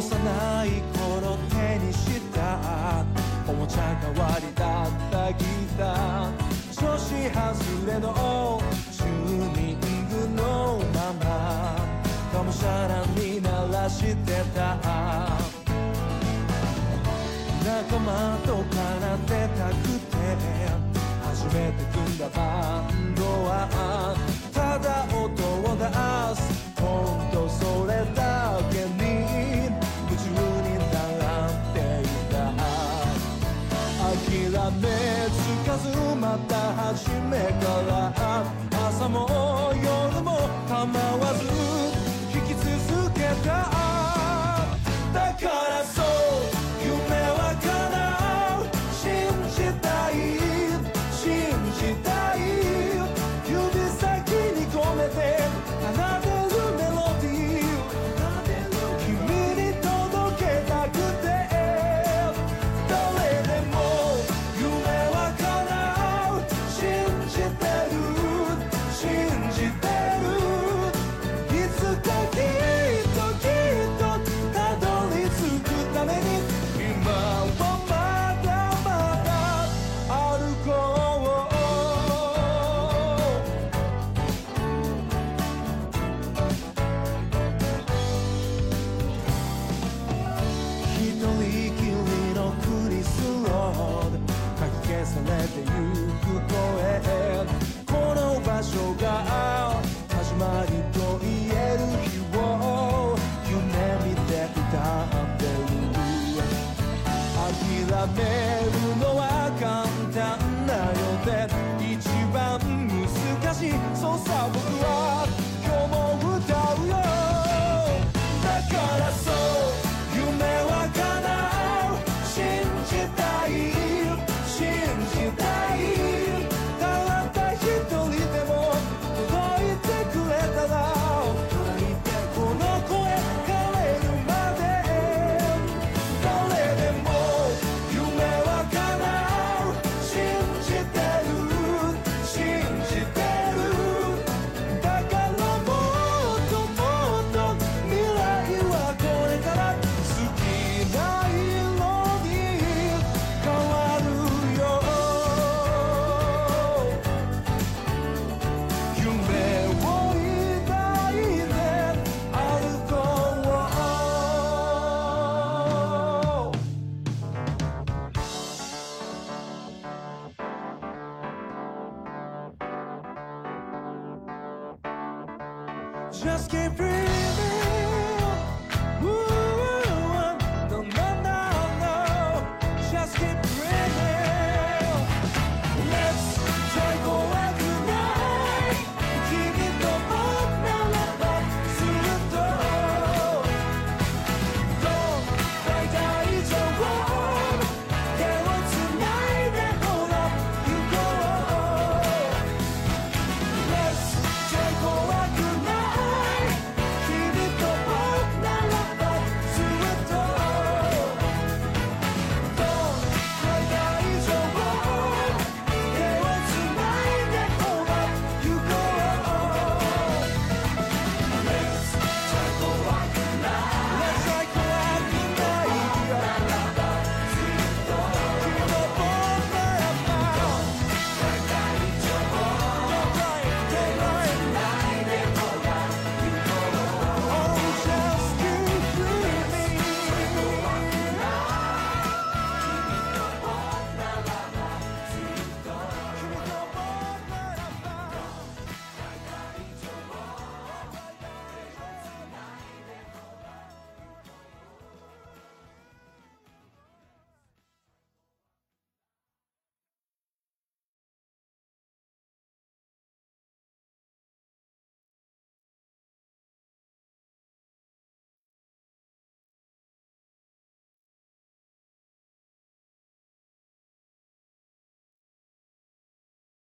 幼い頃手にしたおもちゃ代わりだったギター。調子外れのチューニングのままがむしゃらに鳴らしてた。仲間と奏でたくて。初めて組んだバンドは。ただ音を出す。た初てゆく声この場所が始まりと言える日を夢見て歌ってる諦めるのは簡単なようで一番難しいそうさ僕は今日も Just keep breathing.